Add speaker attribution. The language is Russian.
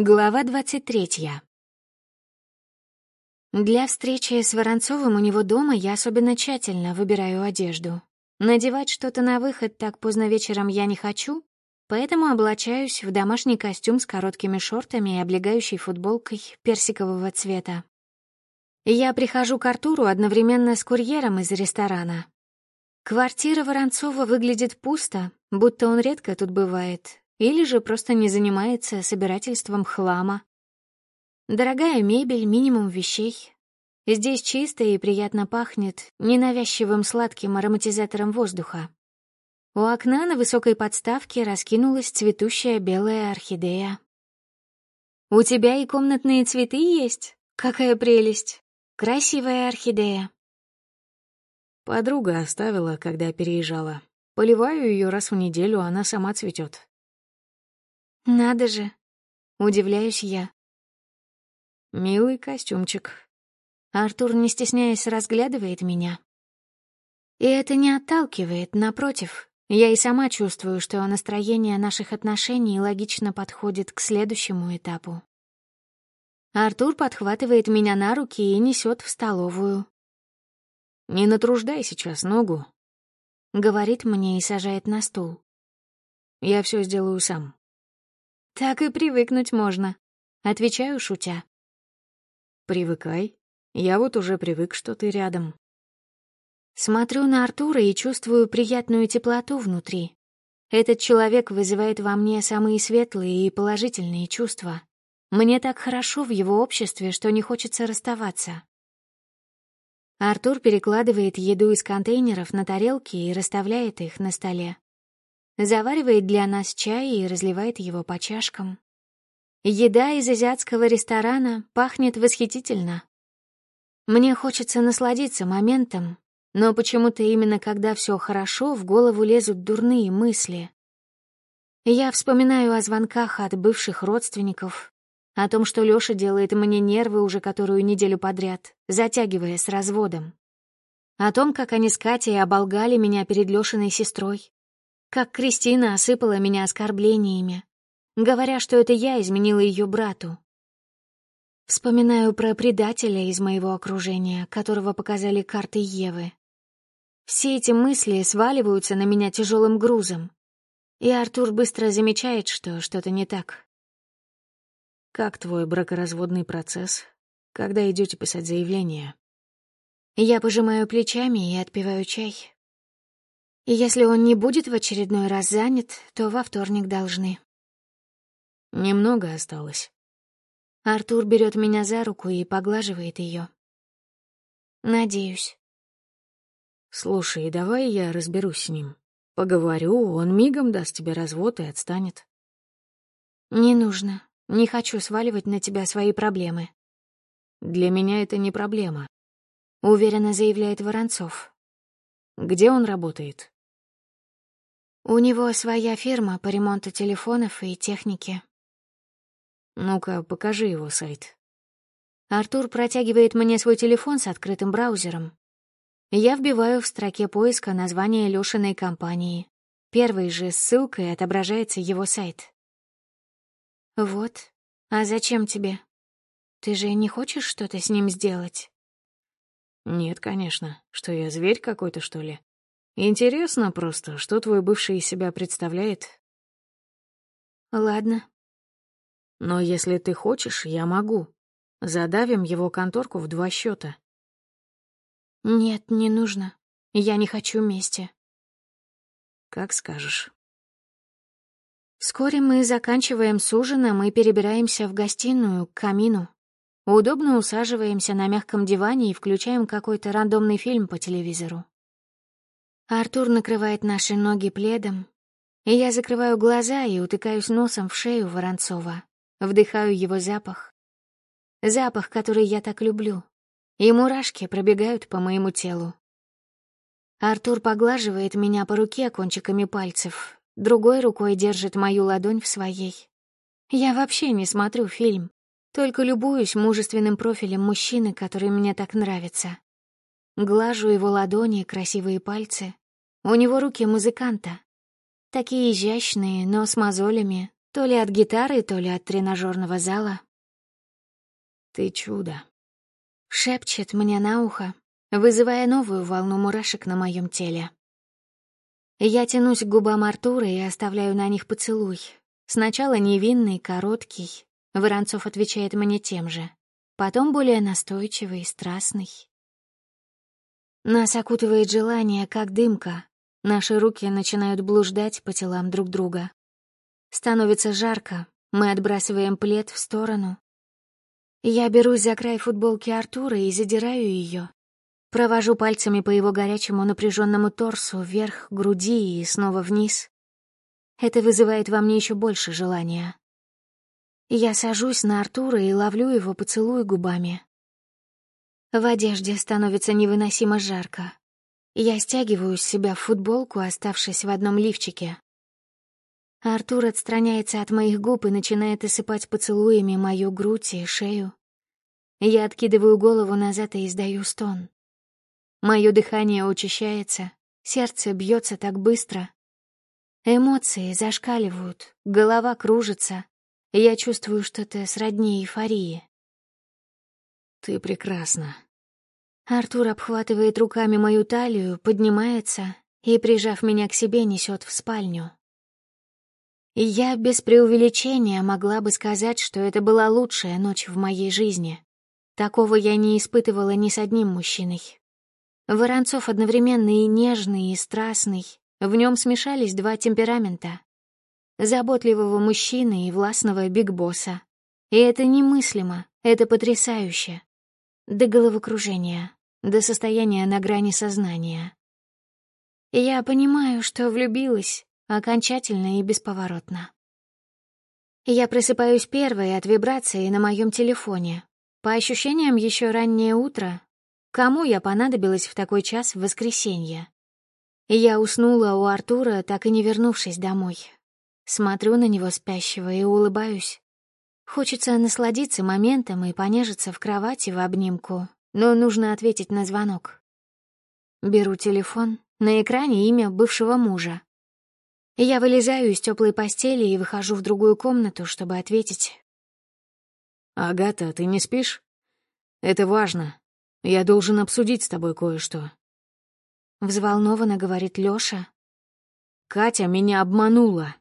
Speaker 1: Глава двадцать третья. Для встречи с Воронцовым у него дома я особенно тщательно выбираю одежду. Надевать что-то на выход так поздно вечером я не хочу, поэтому облачаюсь в домашний костюм с короткими шортами и облегающей футболкой персикового цвета. Я прихожу к Артуру одновременно с курьером из ресторана. Квартира Воронцова выглядит пусто, будто он редко тут бывает, или же просто не занимается собирательством хлама. Дорогая мебель, минимум вещей. Здесь чисто и приятно пахнет ненавязчивым сладким ароматизатором воздуха. У окна на высокой подставке раскинулась цветущая белая орхидея. «У тебя и комнатные цветы есть? Какая прелесть! Красивая орхидея!»
Speaker 2: Подруга оставила, когда переезжала. Поливаю ее раз в неделю, она сама цветет.
Speaker 1: «Надо же!» — удивляюсь я.
Speaker 2: Милый костюмчик.
Speaker 1: Артур, не стесняясь, разглядывает меня. И это не отталкивает, напротив. Я и сама чувствую, что настроение наших отношений логично подходит к следующему этапу. Артур подхватывает меня на руки и несет в столовую.
Speaker 2: «Не натруждай сейчас ногу», — говорит мне и сажает на стул. «Я все сделаю сам».
Speaker 1: «Так и привыкнуть можно», — отвечаю, шутя.
Speaker 2: «Привыкай. Я вот уже привык, что ты рядом».
Speaker 1: Смотрю на Артура и чувствую приятную теплоту внутри. Этот человек вызывает во мне самые светлые и положительные чувства. Мне так хорошо в его обществе, что не хочется расставаться. Артур перекладывает еду из контейнеров на тарелки и расставляет их на столе. Заваривает для нас чай и разливает его по чашкам. Еда из азиатского ресторана пахнет восхитительно. Мне хочется насладиться моментом, но почему-то именно когда все хорошо, в голову лезут дурные мысли. Я вспоминаю о звонках от бывших родственников, о том, что Лёша делает мне нервы уже которую неделю подряд, затягивая с разводом. О том, как они с Катей оболгали меня перед Лёшиной сестрой. Как Кристина осыпала меня оскорблениями, говоря, что это я изменила ее брату. Вспоминаю про предателя из моего окружения, которого показали карты Евы. Все эти мысли сваливаются на меня тяжелым грузом. И Артур быстро замечает, что что-то не так.
Speaker 2: Как твой бракоразводный процесс? Когда идете писать заявление?
Speaker 1: Я пожимаю плечами и отпиваю чай. И если он не будет в очередной раз занят, то во вторник должны.
Speaker 2: Немного осталось.
Speaker 1: Артур берет меня за руку и поглаживает ее. Надеюсь.
Speaker 2: Слушай, давай я разберусь с ним. Поговорю, он мигом даст тебе развод и отстанет.
Speaker 1: Не нужно. Не хочу сваливать на тебя свои проблемы.
Speaker 2: Для меня это не проблема,
Speaker 1: уверенно заявляет Воронцов.
Speaker 2: Где он работает?
Speaker 1: У него своя фирма по ремонту телефонов и техники.
Speaker 2: Ну-ка, покажи его сайт.
Speaker 1: Артур протягивает мне свой телефон с открытым браузером. Я вбиваю в строке поиска название Лёшиной компании. Первой же ссылкой отображается его сайт. «Вот. А зачем тебе? Ты же не хочешь что-то с ним сделать?»
Speaker 2: «Нет, конечно. Что я, зверь какой-то, что ли? Интересно просто, что твой бывший из себя представляет?»
Speaker 1: «Ладно».
Speaker 2: «Но если ты хочешь, я могу. Задавим его конторку в два счета.
Speaker 1: «Нет, не нужно. Я не хочу мести».
Speaker 2: «Как скажешь».
Speaker 1: Вскоре мы заканчиваем с ужином и перебираемся в гостиную, к камину. Удобно усаживаемся на мягком диване и включаем какой-то рандомный фильм по телевизору. Артур накрывает наши ноги пледом, и я закрываю глаза и утыкаюсь носом в шею Воронцова, вдыхаю его запах. Запах, который я так люблю, и мурашки пробегают по моему телу. Артур поглаживает меня по руке кончиками пальцев, другой рукой держит мою ладонь в своей. Я вообще не смотрю фильм, только любуюсь мужественным профилем мужчины, который мне так нравится. Глажу его ладони, красивые пальцы. У него руки музыканта. Такие изящные, но с мозолями, То ли от гитары, то ли от тренажерного зала.
Speaker 2: «Ты чудо», —
Speaker 1: шепчет мне на ухо, вызывая новую волну мурашек на моем теле. Я тянусь к губам Артура и оставляю на них поцелуй. Сначала невинный, короткий. Воронцов отвечает мне тем же. Потом более настойчивый, страстный. Нас окутывает желание, как дымка. Наши руки начинают блуждать по телам друг друга. Становится жарко, мы отбрасываем плед в сторону. Я берусь за край футболки Артура и задираю ее. Провожу пальцами по его горячему напряженному торсу вверх груди и снова вниз. Это вызывает во мне еще больше желания. Я сажусь на Артура и ловлю его поцелуй губами. В одежде становится невыносимо жарко. Я стягиваю с себя футболку, оставшись в одном лифчике. Артур отстраняется от моих губ и начинает осыпать поцелуями мою грудь и шею. Я откидываю голову назад и издаю стон. Мое дыхание учащается, сердце бьется так быстро. Эмоции зашкаливают, голова кружится. Я чувствую что-то сродни эйфории.
Speaker 2: «Ты прекрасна».
Speaker 1: Артур обхватывает руками мою талию, поднимается и, прижав меня к себе, несет в спальню. Я без преувеличения могла бы сказать, что это была лучшая ночь в моей жизни. Такого я не испытывала ни с одним мужчиной. Воронцов одновременно и нежный, и страстный. В нем смешались два темперамента. Заботливого мужчины и властного бигбосса. И это немыслимо, это потрясающе. До головокружения, до состояния на грани сознания. Я понимаю, что влюбилась, окончательно и бесповоротно. Я просыпаюсь первой от вибрации на моем телефоне. По ощущениям, еще раннее утро. Кому я понадобилась в такой час в воскресенье? Я уснула у Артура, так и не вернувшись домой. Смотрю на него спящего и улыбаюсь. Хочется насладиться моментом и понежиться в кровати в обнимку, но нужно ответить на звонок. Беру телефон, на экране имя бывшего мужа. Я вылезаю из теплой постели и выхожу в другую комнату, чтобы ответить.
Speaker 2: «Агата, ты не спишь? Это важно. Я должен обсудить с тобой кое-что».
Speaker 1: Взволнованно говорит Лёша.
Speaker 2: «Катя меня обманула.